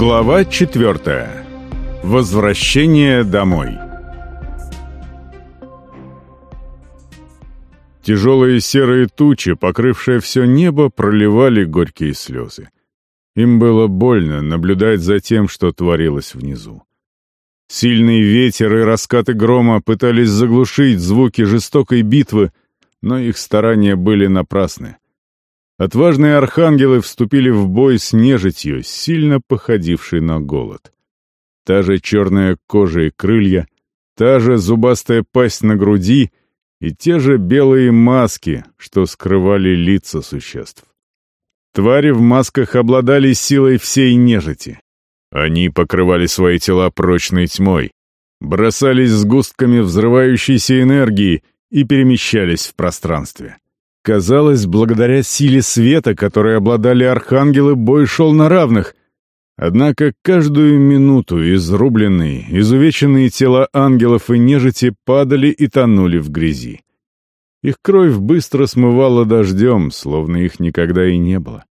Глава четвертая. Возвращение домой. Тяжелые серые тучи, покрывшие все небо, проливали горькие слезы. Им было больно наблюдать за тем, что творилось внизу. Сильный ветер и раскаты грома пытались заглушить звуки жестокой битвы, но их старания были напрасны. Отважные архангелы вступили в бой с нежитью, сильно походившей на голод. Та же черная кожа и крылья, та же зубастая пасть на груди и те же белые маски, что скрывали лица существ. Твари в масках обладали силой всей нежити. Они покрывали свои тела прочной тьмой, бросались сгустками взрывающейся энергии и перемещались в пространстве. Казалось, благодаря силе света, которой обладали архангелы, бой шел на равных. Однако каждую минуту изрубленные, изувеченные тела ангелов и нежити падали и тонули в грязи. Их кровь быстро смывала дождем, словно их никогда и не было.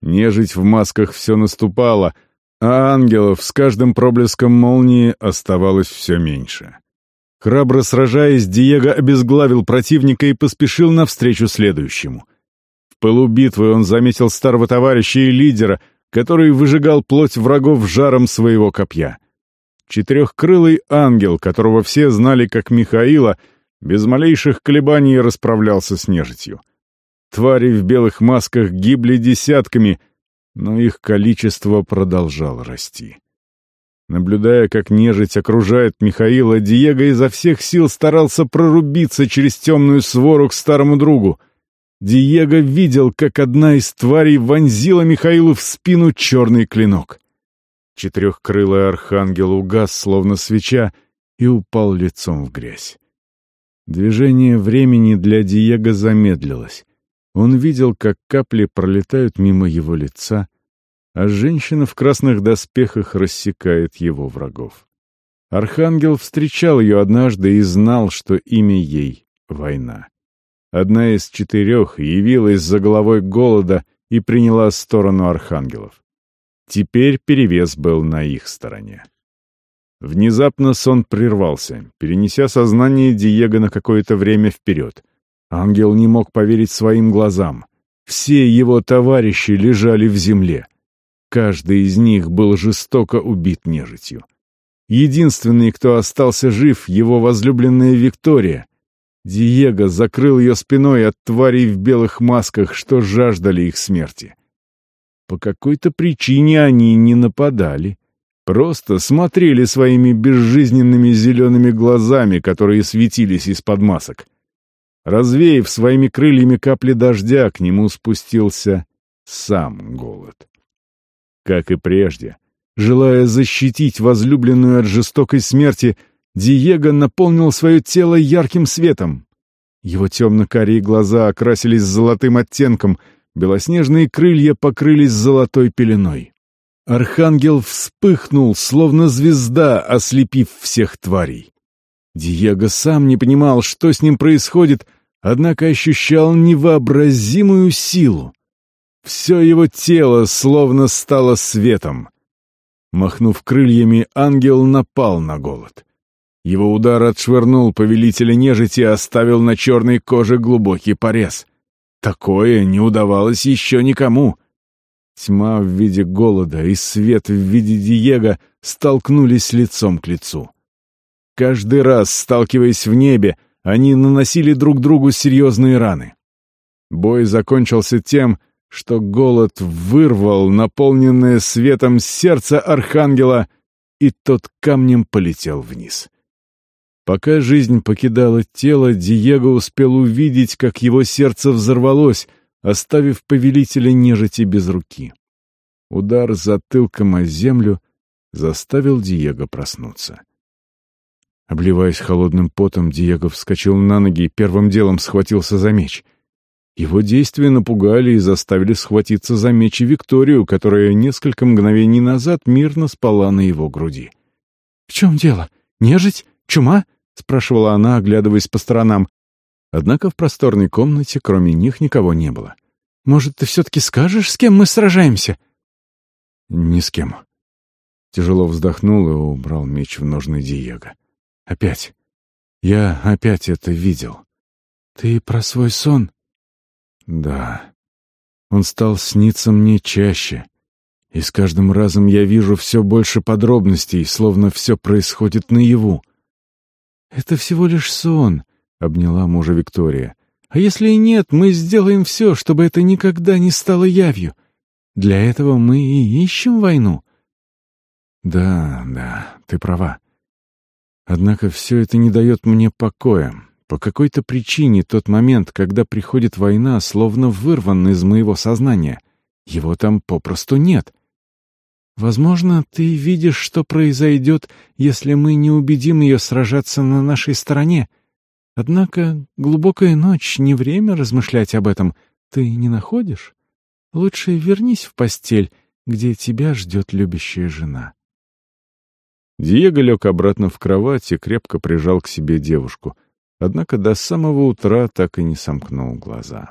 Нежить в масках все наступала, а ангелов с каждым проблеском молнии оставалось все меньше. Храбро сражаясь, Диего обезглавил противника и поспешил навстречу следующему. В пылу битвы он заметил старого товарища и лидера, который выжигал плоть врагов жаром своего копья. Четырехкрылый ангел, которого все знали как Михаила, без малейших колебаний расправлялся с нежитью. Твари в белых масках гибли десятками, но их количество продолжало расти. Наблюдая, как нежить окружает Михаила, Диего изо всех сил старался прорубиться через темную свору к старому другу. Диего видел, как одна из тварей вонзила Михаилу в спину черный клинок. Четырехкрылый архангел угас, словно свеча, и упал лицом в грязь. Движение времени для Диего замедлилось. Он видел, как капли пролетают мимо его лица, а женщина в красных доспехах рассекает его врагов. Архангел встречал ее однажды и знал, что имя ей — война. Одна из четырех явилась за головой голода и приняла сторону архангелов. Теперь перевес был на их стороне. Внезапно сон прервался, перенеся сознание Диего на какое-то время вперед. Ангел не мог поверить своим глазам. Все его товарищи лежали в земле. Каждый из них был жестоко убит нежитью. Единственный, кто остался жив, его возлюбленная Виктория. Диего закрыл ее спиной от тварей в белых масках, что жаждали их смерти. По какой-то причине они не нападали. Просто смотрели своими безжизненными зелеными глазами, которые светились из-под масок. Развеяв своими крыльями капли дождя, к нему спустился сам голод. Как и прежде, желая защитить возлюбленную от жестокой смерти, Диего наполнил свое тело ярким светом. Его темно-карие глаза окрасились золотым оттенком, белоснежные крылья покрылись золотой пеленой. Архангел вспыхнул, словно звезда, ослепив всех тварей. Диего сам не понимал, что с ним происходит, однако ощущал невообразимую силу. Все его тело словно стало светом. Махнув крыльями, ангел напал на голод. Его удар отшвырнул повелителя нежити и оставил на черной коже глубокий порез. Такое не удавалось еще никому. Тьма в виде голода и свет в виде Диего столкнулись лицом к лицу. Каждый раз, сталкиваясь в небе, они наносили друг другу серьезные раны. Бой закончился тем, что голод вырвал наполненное светом сердце архангела, и тот камнем полетел вниз. Пока жизнь покидала тело, Диего успел увидеть, как его сердце взорвалось, оставив повелителя нежити без руки. Удар затылком о землю заставил Диего проснуться. Обливаясь холодным потом, Диего вскочил на ноги и первым делом схватился за меч. Его действия напугали и заставили схватиться за меч и Викторию, которая несколько мгновений назад мирно спала на его груди. «В чем дело? Нежить? Чума?» — спрашивала она, оглядываясь по сторонам. Однако в просторной комнате кроме них никого не было. «Может, ты все-таки скажешь, с кем мы сражаемся?» «Ни с кем. Тяжело вздохнул и убрал меч в ножны Диего. Опять. Я опять это видел. Ты про свой сон? Да. Он стал сниться мне чаще. И с каждым разом я вижу все больше подробностей, словно все происходит наяву. «Это всего лишь сон», — обняла мужа Виктория. «А если и нет, мы сделаем все, чтобы это никогда не стало явью. Для этого мы и ищем войну». «Да, да, ты права. Однако все это не дает мне покоя. По какой-то причине тот момент, когда приходит война, словно вырван из моего сознания. Его там попросту нет». Возможно, ты видишь, что произойдет, если мы не убедим ее сражаться на нашей стороне. Однако глубокая ночь — не время размышлять об этом. Ты не находишь? Лучше вернись в постель, где тебя ждет любящая жена. Диего лег обратно в кровать и крепко прижал к себе девушку, однако до самого утра так и не сомкнул глаза.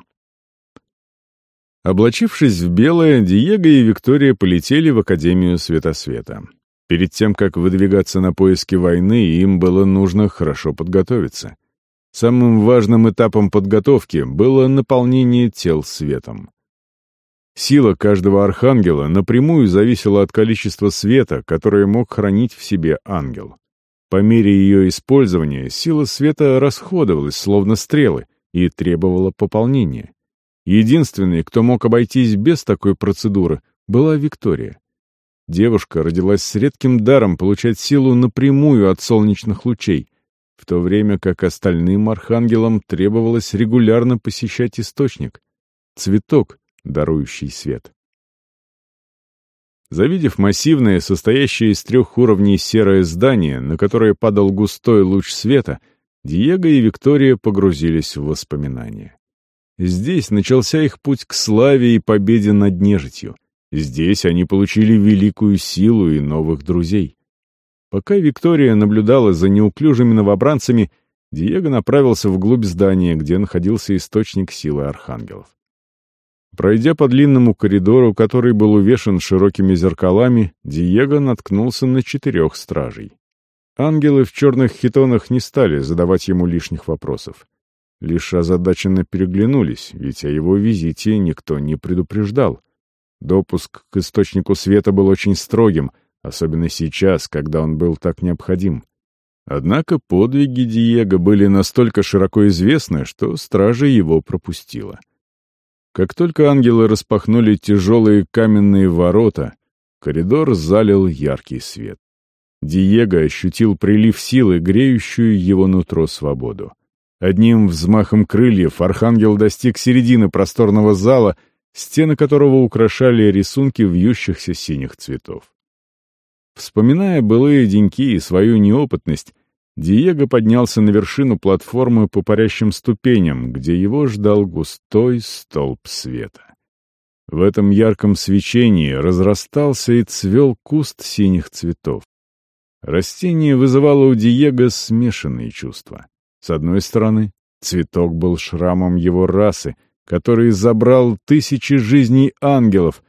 Облачившись в белое, Диего и Виктория полетели в Академию Светосвета. Перед тем, как выдвигаться на поиски войны, им было нужно хорошо подготовиться. Самым важным этапом подготовки было наполнение тел светом. Сила каждого архангела напрямую зависела от количества света, которое мог хранить в себе ангел. По мере ее использования сила света расходовалась, словно стрелы, и требовала пополнения. Единственной, кто мог обойтись без такой процедуры, была Виктория. Девушка родилась с редким даром получать силу напрямую от солнечных лучей, в то время как остальным архангелам требовалось регулярно посещать источник — цветок, дарующий свет. Завидев массивное, состоящее из трех уровней серое здание, на которое падал густой луч света, Диего и Виктория погрузились в воспоминания. Здесь начался их путь к славе и победе над нежитью. Здесь они получили великую силу и новых друзей. Пока Виктория наблюдала за неуклюжими новобранцами, Диего направился вглубь здания, где находился источник силы архангелов. Пройдя по длинному коридору, который был увешан широкими зеркалами, Диего наткнулся на четырех стражей. Ангелы в черных хитонах не стали задавать ему лишних вопросов лишь озадаченно переглянулись, ведь о его визите никто не предупреждал. Допуск к источнику света был очень строгим, особенно сейчас, когда он был так необходим. Однако подвиги Диего были настолько широко известны, что стража его пропустила. Как только ангелы распахнули тяжелые каменные ворота, коридор залил яркий свет. Диего ощутил прилив силы, греющую его нутро свободу. Одним взмахом крыльев архангел достиг середины просторного зала, стены которого украшали рисунки вьющихся синих цветов. Вспоминая былые деньки и свою неопытность, Диего поднялся на вершину платформы по парящим ступеням, где его ждал густой столб света. В этом ярком свечении разрастался и цвел куст синих цветов. Растение вызывало у Диего смешанные чувства. С одной стороны, цветок был шрамом его расы, который забрал тысячи жизней ангелов.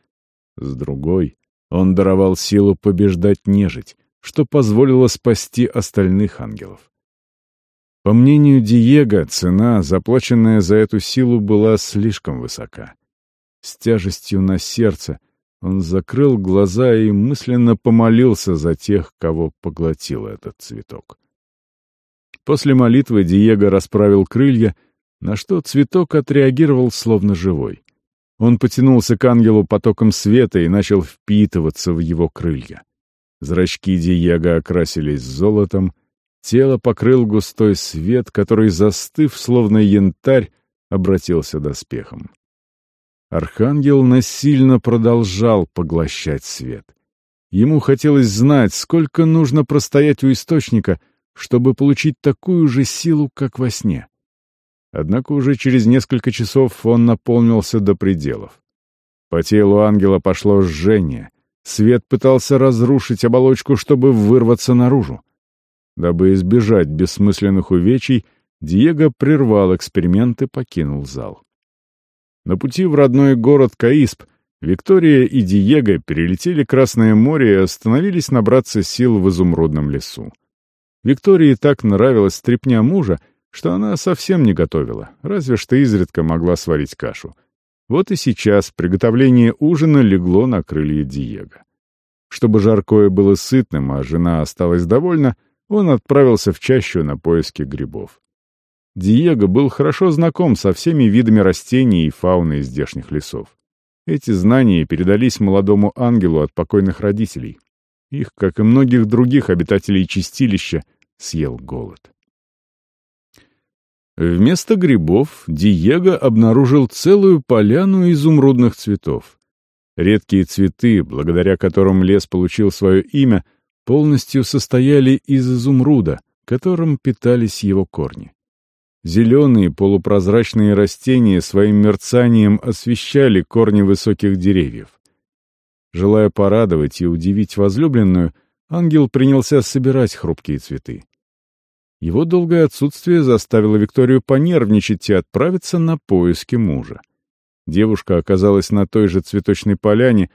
С другой, он даровал силу побеждать нежить, что позволило спасти остальных ангелов. По мнению Диего, цена, заплаченная за эту силу, была слишком высока. С тяжестью на сердце он закрыл глаза и мысленно помолился за тех, кого поглотил этот цветок. После молитвы Диего расправил крылья, на что цветок отреагировал словно живой. Он потянулся к ангелу потоком света и начал впитываться в его крылья. Зрачки Диего окрасились золотом, тело покрыл густой свет, который, застыв, словно янтарь, обратился доспехом. Архангел насильно продолжал поглощать свет. Ему хотелось знать, сколько нужно простоять у источника — чтобы получить такую же силу, как во сне. Однако уже через несколько часов он наполнился до пределов. По телу ангела пошло жжение. Свет пытался разрушить оболочку, чтобы вырваться наружу. Дабы избежать бессмысленных увечий, Диего прервал эксперимент и покинул зал. На пути в родной город Каисп Виктория и Диего перелетели Красное море и остановились набраться сил в изумрудном лесу. Виктории так нравилась стряпня мужа, что она совсем не готовила, разве что изредка могла сварить кашу. Вот и сейчас приготовление ужина легло на крылья Диего. Чтобы жаркое было сытным, а жена осталась довольна, он отправился в чащу на поиски грибов. Диего был хорошо знаком со всеми видами растений и фауны здешних лесов. Эти знания передались молодому ангелу от покойных родителей. Их, как и многих других обитателей чистилища, съел голод. Вместо грибов Диего обнаружил целую поляну изумрудных цветов. Редкие цветы, благодаря которым лес получил свое имя, полностью состояли из изумруда, которым питались его корни. Зеленые полупрозрачные растения своим мерцанием освещали корни высоких деревьев. Желая порадовать и удивить возлюбленную, ангел принялся собирать хрупкие цветы. Его долгое отсутствие заставило Викторию понервничать и отправиться на поиски мужа. Девушка оказалась на той же цветочной поляне,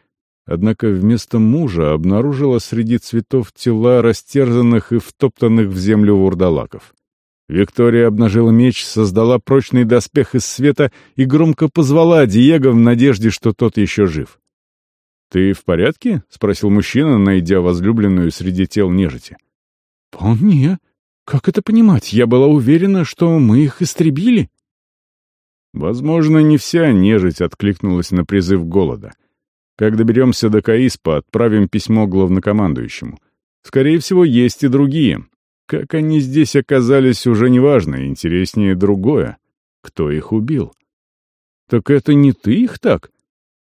однако вместо мужа обнаружила среди цветов тела растерзанных и втоптанных в землю вурдалаков. Виктория обнажила меч, создала прочный доспех из света и громко позвала Диего в надежде, что тот еще жив. «Ты в порядке?» — спросил мужчина, найдя возлюбленную среди тел нежити. «Вполне. Как это понимать? Я была уверена, что мы их истребили». Возможно, не вся нежить откликнулась на призыв голода. Как доберемся до Каиспа, отправим письмо главнокомандующему. Скорее всего, есть и другие. Как они здесь оказались, уже неважно, интереснее другое. Кто их убил? Так это не ты их так?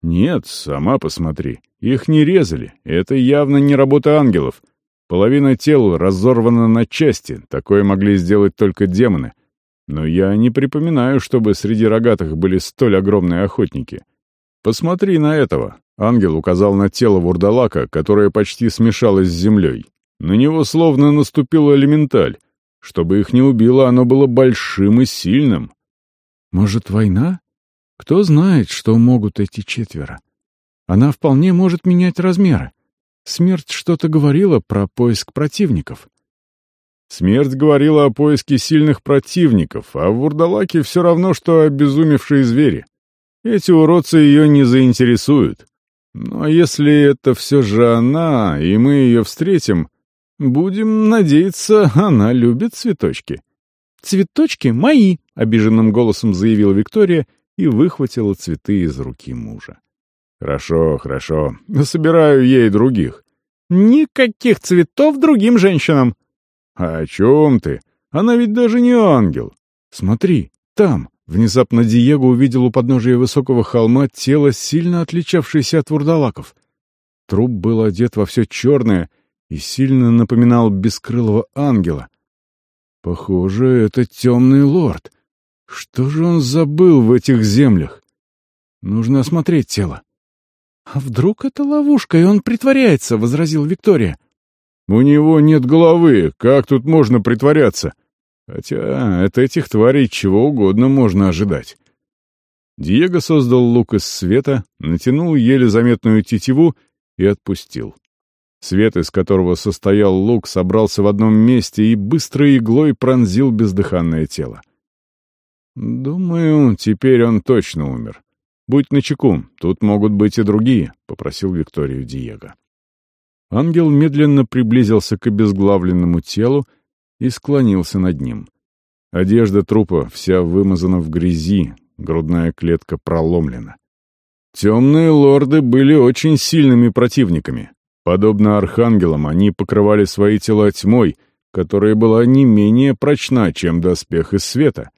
Нет, сама посмотри. Их не резали. Это явно не работа ангелов. Половина тел разорвана на части. Такое могли сделать только демоны. Но я не припоминаю, чтобы среди рогатых были столь огромные охотники. Посмотри на этого. Ангел указал на тело вурдалака, которое почти смешалось с землей. На него словно наступила элементаль. Чтобы их не убило, оно было большим и сильным. Может, война? Кто знает, что могут эти четверо? Она вполне может менять размеры. Смерть что-то говорила про поиск противников. Смерть говорила о поиске сильных противников, а вурдалаки все равно, что обезумевшие звери. Эти уродцы ее не заинтересуют. Но если это все же она, и мы ее встретим, будем надеяться, она любит цветочки. «Цветочки мои!» — обиженным голосом заявила Виктория и выхватила цветы из руки мужа. «Хорошо, хорошо. Собираю ей других». «Никаких цветов другим женщинам!» «А о чем ты? Она ведь даже не ангел!» «Смотри, там!» Внезапно Диего увидел у подножия высокого холма тело, сильно отличавшееся от вурдалаков. Труп был одет во все черное и сильно напоминал бескрылого ангела. Похоже, это темный лорд. Что же он забыл в этих землях? Нужно осмотреть тело. — А вдруг это ловушка, и он притворяется, — возразил Виктория. У него нет головы, как тут можно притворяться? Хотя от этих тварей чего угодно можно ожидать. Диего создал лук из света, натянул еле заметную тетиву и отпустил. Свет, из которого состоял лук, собрался в одном месте и быстрой иглой пронзил бездыханное тело. «Думаю, теперь он точно умер. Будь начеку, тут могут быть и другие», — попросил Викторию Диего. Ангел медленно приблизился к обезглавленному телу и склонился над ним. Одежда трупа вся вымазана в грязи, грудная клетка проломлена. Темные лорды были очень сильными противниками. Подобно архангелам, они покрывали свои тела тьмой, которая была не менее прочна, чем доспех из света.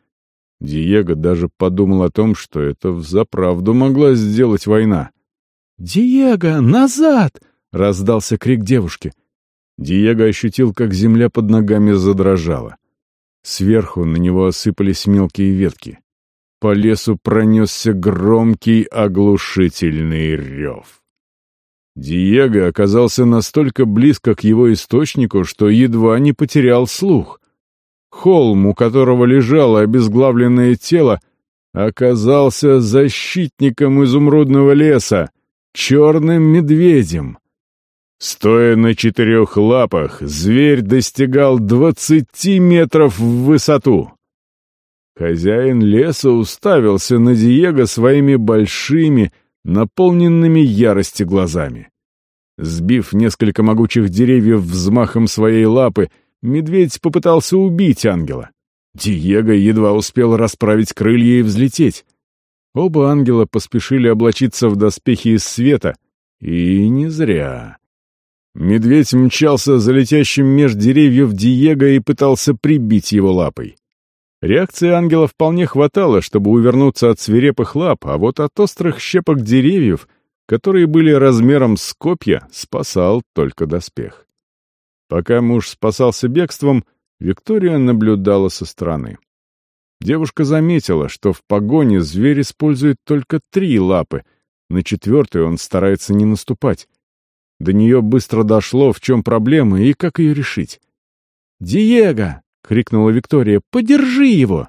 Диего даже подумал о том, что это взаправду могла сделать война. «Диего, назад!» Раздался крик девушки. Диего ощутил, как земля под ногами задрожала. Сверху на него осыпались мелкие ветки. По лесу пронесся громкий оглушительный рев. Диего оказался настолько близко к его источнику, что едва не потерял слух. Холм, у которого лежало обезглавленное тело, оказался защитником изумрудного леса, черным медведем. Стоя на четырех лапах, зверь достигал двадцати метров в высоту. Хозяин леса уставился на Диего своими большими, наполненными ярости глазами. Сбив несколько могучих деревьев взмахом своей лапы, медведь попытался убить ангела. Диего едва успел расправить крылья и взлететь. Оба ангела поспешили облачиться в доспехи из света, и не зря. Медведь мчался за летящим меж деревьев Диего и пытался прибить его лапой. Реакции ангела вполне хватало, чтобы увернуться от свирепых лап, а вот от острых щепок деревьев, которые были размером с копья, спасал только доспех. Пока муж спасался бегством, Виктория наблюдала со стороны. Девушка заметила, что в погоне зверь использует только три лапы, на четвертую он старается не наступать. До нее быстро дошло, в чем проблема и как ее решить. «Диего!» — крикнула Виктория. «Подержи его!»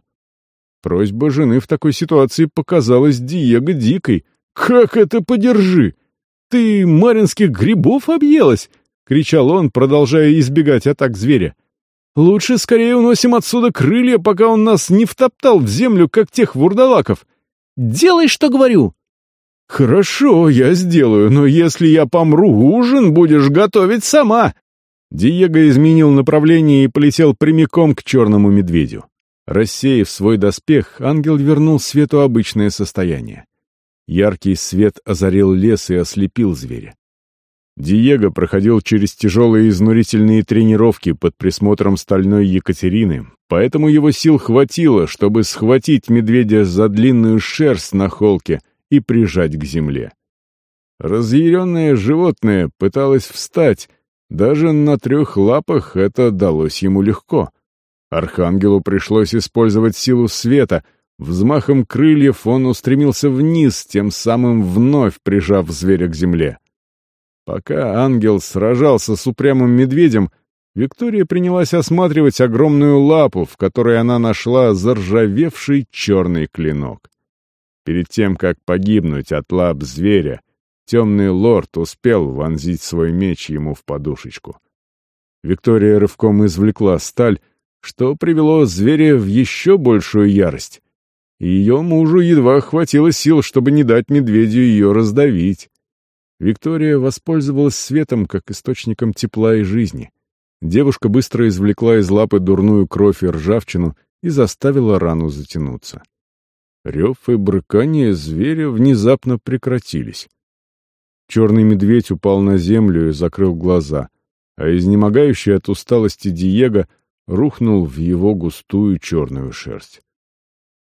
Просьба жены в такой ситуации показалась Диего дикой. «Как это подержи? Ты маринских грибов объелась?» — кричал он, продолжая избегать атак зверя. «Лучше скорее уносим отсюда крылья, пока он нас не втоптал в землю, как тех вурдалаков. Делай, что говорю!» «Хорошо, я сделаю, но если я помру, ужин будешь готовить сама!» Диего изменил направление и полетел прямиком к черному медведю. Рассеяв свой доспех, ангел вернул свету обычное состояние. Яркий свет озарил лес и ослепил зверя. Диего проходил через тяжелые изнурительные тренировки под присмотром стальной Екатерины, поэтому его сил хватило, чтобы схватить медведя за длинную шерсть на холке и прижать к земле. Разъяренное животное пыталось встать, даже на трех лапах это далось ему легко. Архангелу пришлось использовать силу света. Взмахом крыльев он устремился вниз, тем самым вновь прижав зверя к земле. Пока ангел сражался с упрямым медведем, Виктория принялась осматривать огромную лапу, в которой она нашла заржавевший черный клинок. Перед тем, как погибнуть от лап зверя, темный лорд успел вонзить свой меч ему в подушечку. Виктория рывком извлекла сталь, что привело зверя в еще большую ярость. Ее мужу едва хватило сил, чтобы не дать медведю ее раздавить. Виктория воспользовалась светом как источником тепла и жизни. Девушка быстро извлекла из лапы дурную кровь и ржавчину и заставила рану затянуться. Рев и брыкание зверя внезапно прекратились. Черный медведь упал на землю и закрыл глаза, а изнемогающий от усталости Диего рухнул в его густую черную шерсть.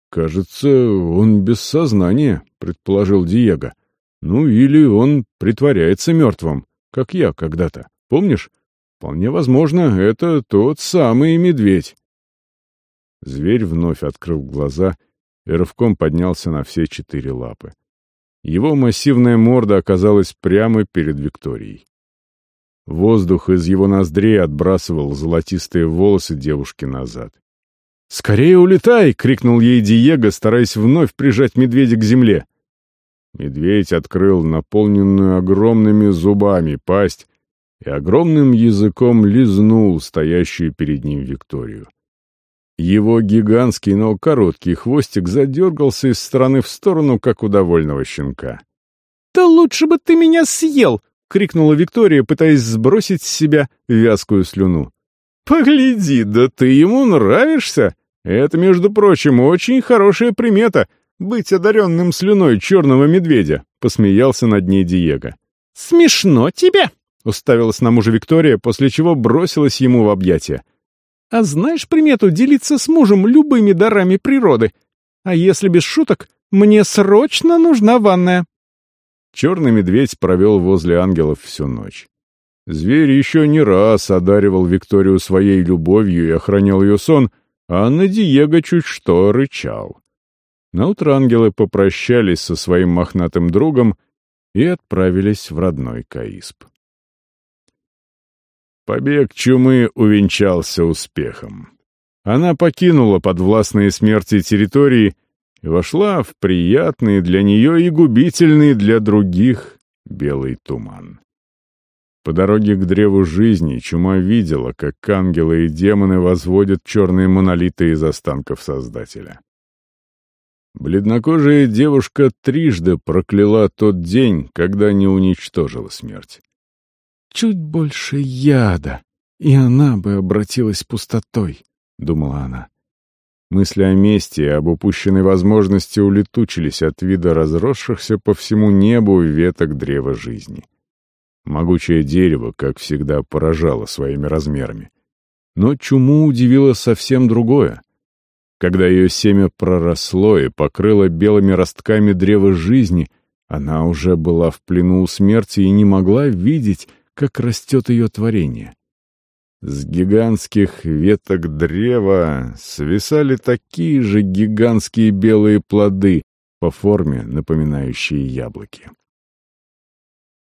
«Кажется, он без сознания», — предположил Диего. «Ну, или он притворяется мертвым, как я когда-то. Помнишь? Вполне возможно, это тот самый медведь». Зверь вновь открыл глаза и рывком поднялся на все четыре лапы. Его массивная морда оказалась прямо перед Викторией. Воздух из его ноздрей отбрасывал золотистые волосы девушки назад. «Скорее улетай!» — крикнул ей Диего, стараясь вновь прижать медведя к земле. Медведь открыл наполненную огромными зубами пасть и огромным языком лизнул стоящую перед ним Викторию. Его гигантский, но короткий хвостик задергался из стороны в сторону, как у довольного щенка. «Да лучше бы ты меня съел!» — крикнула Виктория, пытаясь сбросить с себя вязкую слюну. «Погляди, да ты ему нравишься! Это, между прочим, очень хорошая примета — быть одаренным слюной черного медведя», — посмеялся над ней Диего. «Смешно тебе!» — уставилась на мужа Виктория, после чего бросилась ему в объятия. А знаешь примету делиться с мужем любыми дарами природы? А если без шуток, мне срочно нужна ванная». Черный медведь провел возле ангелов всю ночь. Зверь еще не раз одаривал Викторию своей любовью и охранял ее сон, а на Диего чуть что рычал. Наутро ангелы попрощались со своим мохнатым другом и отправились в родной Каисп. Побег чумы увенчался успехом. Она покинула подвластные смерти территории и вошла в приятный для нее и губительный для других белый туман. По дороге к древу жизни чума видела, как ангелы и демоны возводят черные монолиты из останков Создателя. Бледнокожая девушка трижды прокляла тот день, когда не уничтожила смерть. «Чуть больше яда, и она бы обратилась пустотой», — думала она. Мысли о мести и об упущенной возможности улетучились от вида разросшихся по всему небу веток древа жизни. Могучее дерево, как всегда, поражало своими размерами. Но чуму удивило совсем другое. Когда ее семя проросло и покрыло белыми ростками древо жизни, она уже была в плену у смерти и не могла видеть, как растет ее творение. С гигантских веток древа свисали такие же гигантские белые плоды, по форме напоминающие яблоки.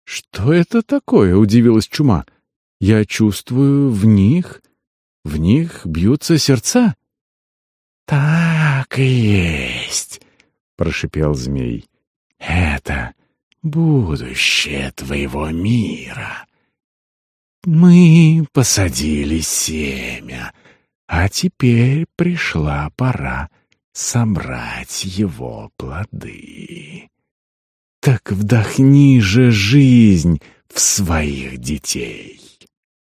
«Что это такое?» — удивилась чума. «Я чувствую в них... В них бьются сердца». «Так и есть», — прошипел змей. «Это будущее твоего мира. Мы посадили семя, а теперь пришла пора собрать его плоды». Так вдохни же жизнь в своих детей.